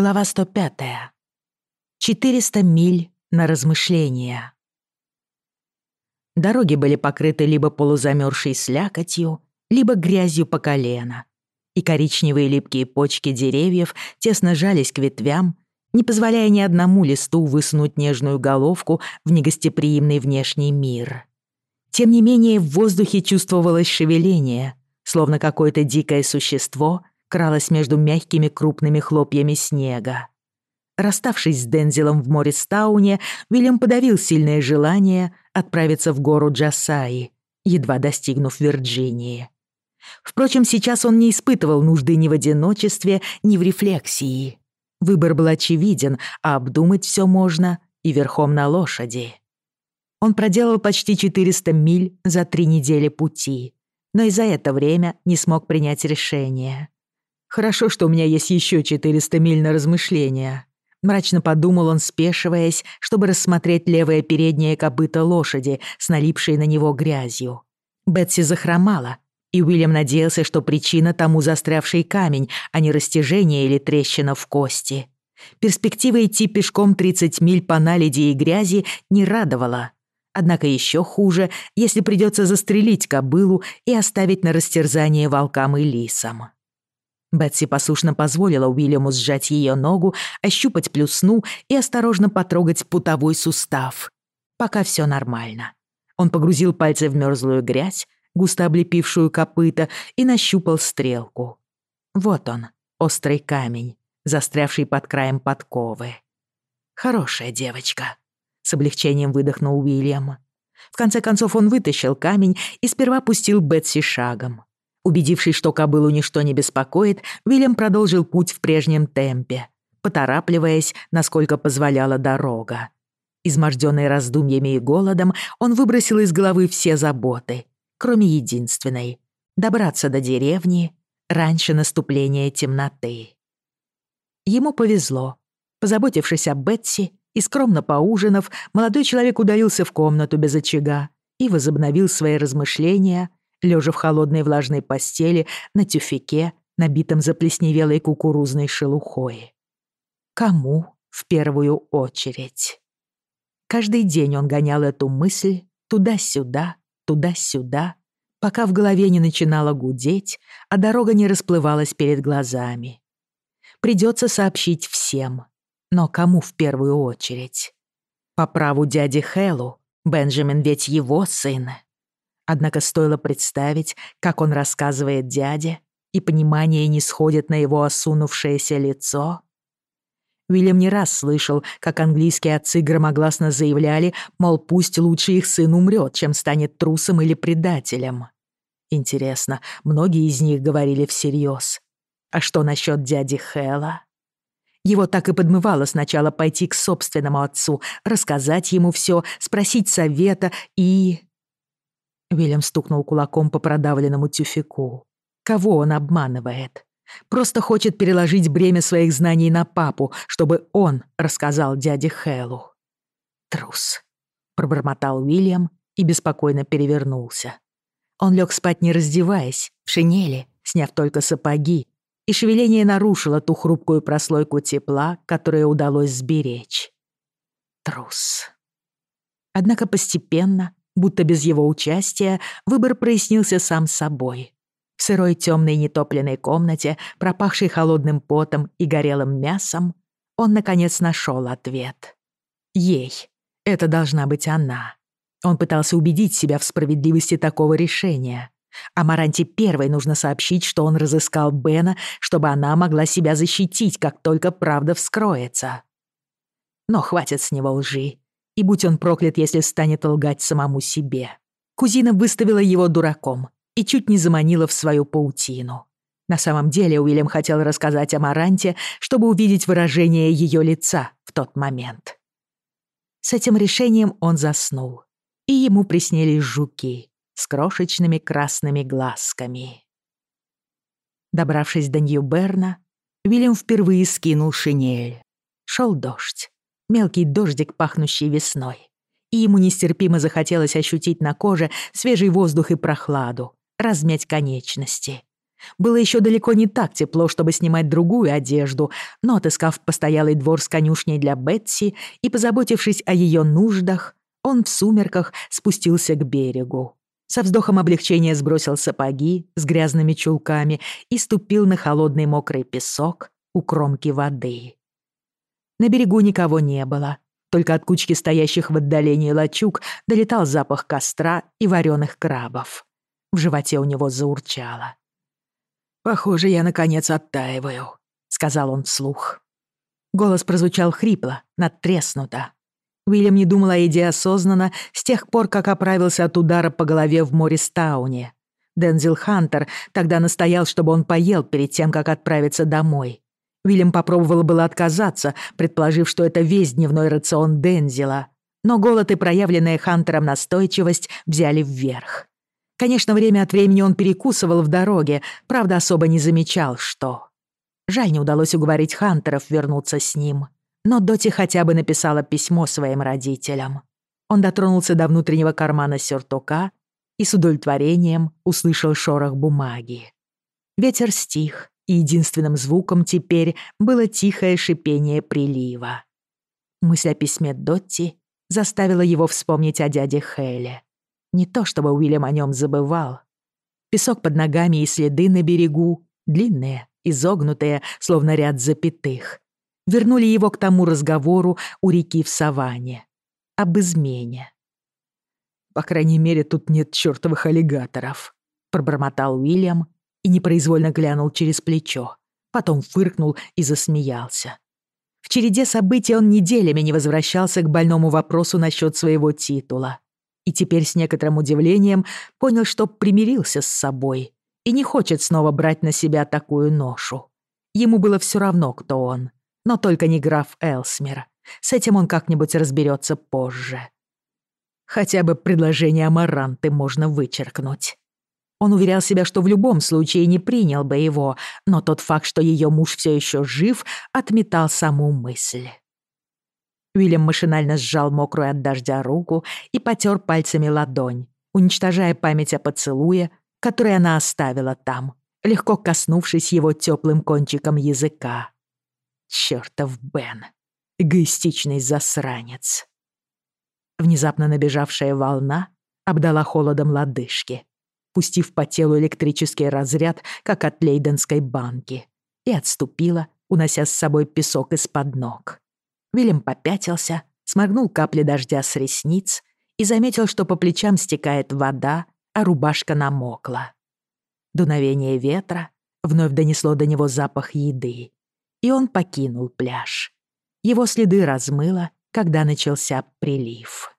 Глава 105. 400 миль на размышления. Дороги были покрыты либо полузамерзшей слякотью, либо грязью по колено, и коричневые липкие почки деревьев тесно жались к ветвям, не позволяя ни одному листу высунуть нежную головку в негостеприимный внешний мир. Тем не менее, в воздухе чувствовалось шевеление, словно какое-то дикое существо — кралось между мягкими крупными хлопьями снега. Расставшись с Дензелом в Морристауне, Вильям подавил сильное желание отправиться в гору Джасаи, едва достигнув Вирджинии. Впрочем, сейчас он не испытывал нужды ни в одиночестве, ни в рефлексии. Выбор был очевиден, а обдумать все можно и верхом на лошади. Он проделал почти 400 миль за три недели пути, но и за это время не смог принять решение. Хорошо, что у меня есть еще 400 миль на размышления. Мрачно подумал он, спешиваясь, чтобы рассмотреть левое переднее копыто лошади с налипшей на него грязью. Бетси захромала, и Уильям надеялся, что причина тому застрявший камень, а не растяжение или трещина в кости. Перспектива идти пешком 30 миль по наледи и грязи не радовала. Однако еще хуже, если придется застрелить кобылу и оставить на растерзание волкам и лисам. Бетси послушно позволила Уильяму сжать ее ногу, ощупать плюсну и осторожно потрогать путовой сустав. Пока все нормально. Он погрузил пальцы в мерзлую грязь, густо облепившую копыта, и нащупал стрелку. Вот он, острый камень, застрявший под краем подковы. «Хорошая девочка», — с облегчением выдохнул Уильям. В конце концов он вытащил камень и сперва пустил Бетси шагом. Убедившись, что кобылу ничто не беспокоит, Уильям продолжил путь в прежнем темпе, поторапливаясь, насколько позволяла дорога. Измождённый раздумьями и голодом, он выбросил из головы все заботы, кроме единственной — добраться до деревни раньше наступления темноты. Ему повезло. Позаботившись о Бетси и скромно поужинав, молодой человек удалился в комнату без очага и возобновил свои размышления лежа в холодной влажной постели на тюфяке, набитом заплесневелой кукурузной шелухой. Кому в первую очередь? Каждый день он гонял эту мысль туда-сюда, туда-сюда, пока в голове не начинало гудеть, а дорога не расплывалась перед глазами. Придется сообщить всем, но кому в первую очередь? По праву дяди Хэллу, Бенджамин ведь его сын. Однако стоило представить, как он рассказывает дяде, и понимание не сходит на его осунувшееся лицо. Уильям не раз слышал, как английские отцы громогласно заявляли, мол, пусть лучше их сын умрет, чем станет трусом или предателем. Интересно, многие из них говорили всерьез. А что насчет дяди Хэла? Его так и подмывало сначала пойти к собственному отцу, рассказать ему все, спросить совета и... Уильямс стукнул кулаком по продавленному тюфяку. Кого он обманывает? Просто хочет переложить бремя своих знаний на папу, чтобы он рассказал дяде Хэлу. «Трус», — пробормотал Уильям и беспокойно перевернулся. Он лег спать, не раздеваясь, в шинели, сняв только сапоги, и шевеление нарушило ту хрупкую прослойку тепла, которую удалось сберечь. Трус. Однако постепенно будто без его участия выбор прояснился сам собой. В сырой темной нетопленной комнате, пропахшей холодным потом и горелым мясом, он, наконец, нашел ответ. Ей. Это должна быть она. Он пытался убедить себя в справедливости такого решения. А Маранте первой нужно сообщить, что он разыскал Бена, чтобы она могла себя защитить, как только правда вскроется. Но хватит с него лжи и будь он проклят, если станет лгать самому себе. Кузина выставила его дураком и чуть не заманила в свою паутину. На самом деле Уильям хотел рассказать о Маранте, чтобы увидеть выражение ее лица в тот момент. С этим решением он заснул, и ему приснились жуки с крошечными красными глазками. Добравшись до Нью-Берна, Уильям впервые скинул шинель. Шел дождь мелкий дождик, пахнущий весной. И ему нестерпимо захотелось ощутить на коже свежий воздух и прохладу, размять конечности. Было еще далеко не так тепло, чтобы снимать другую одежду, но, отыскав постоялый двор с конюшней для Бетси и позаботившись о ее нуждах, он в сумерках спустился к берегу. Со вздохом облегчения сбросил сапоги с грязными чулками и ступил на холодный мокрый песок у кромки воды. На берегу никого не было. Только от кучки стоящих в отдалении лачуг долетал запах костра и вареных крабов. В животе у него заурчало. «Похоже, я, наконец, оттаиваю», — сказал он вслух. Голос прозвучал хрипло, надтреснуто. Уильям не думал о еде осознанно с тех пор, как оправился от удара по голове в море Мористауне. Дензил Хантер тогда настоял, чтобы он поел перед тем, как отправиться домой. Уильям попробовал было отказаться, предположив, что это весь дневной рацион Дензела. Но голод и проявленная Хантером настойчивость взяли вверх. Конечно, время от времени он перекусывал в дороге, правда, особо не замечал, что... Жаль, не удалось уговорить Хантеров вернуться с ним. Но Доти хотя бы написала письмо своим родителям. Он дотронулся до внутреннего кармана сюртука и с удовлетворением услышал шорох бумаги. Ветер стих, единственным звуком теперь было тихое шипение прилива. Мысль о письме Дотти заставила его вспомнить о дяде Хейле. Не то чтобы Уильям о нем забывал. Песок под ногами и следы на берегу, длинные, изогнутые, словно ряд запятых, вернули его к тому разговору у реки в саванне. Об измене. «По крайней мере, тут нет чертовых аллигаторов», — пробормотал Уильям, и непроизвольно глянул через плечо. Потом фыркнул и засмеялся. В череде событий он неделями не возвращался к больному вопросу насчет своего титула. И теперь с некоторым удивлением понял, что примирился с собой и не хочет снова брать на себя такую ношу. Ему было все равно, кто он, но только не граф Элсмер. С этим он как-нибудь разберется позже. Хотя бы предложение Амаранты можно вычеркнуть. Он уверял себя, что в любом случае не принял бы его, но тот факт, что ее муж все еще жив, отметал саму мысль. Уильям машинально сжал мокрую от дождя руку и потер пальцами ладонь, уничтожая память о поцелуе, который она оставила там, легко коснувшись его теплым кончиком языка. Чертов Бен. Эгоистичный засранец. Внезапно набежавшая волна обдала холодом лодыжки — пустив по телу электрический разряд, как от лейденской банки, и отступила, унося с собой песок из-под ног. Вильям попятился, сморгнул капли дождя с ресниц и заметил, что по плечам стекает вода, а рубашка намокла. Дуновение ветра вновь донесло до него запах еды, и он покинул пляж. Его следы размыло, когда начался прилив.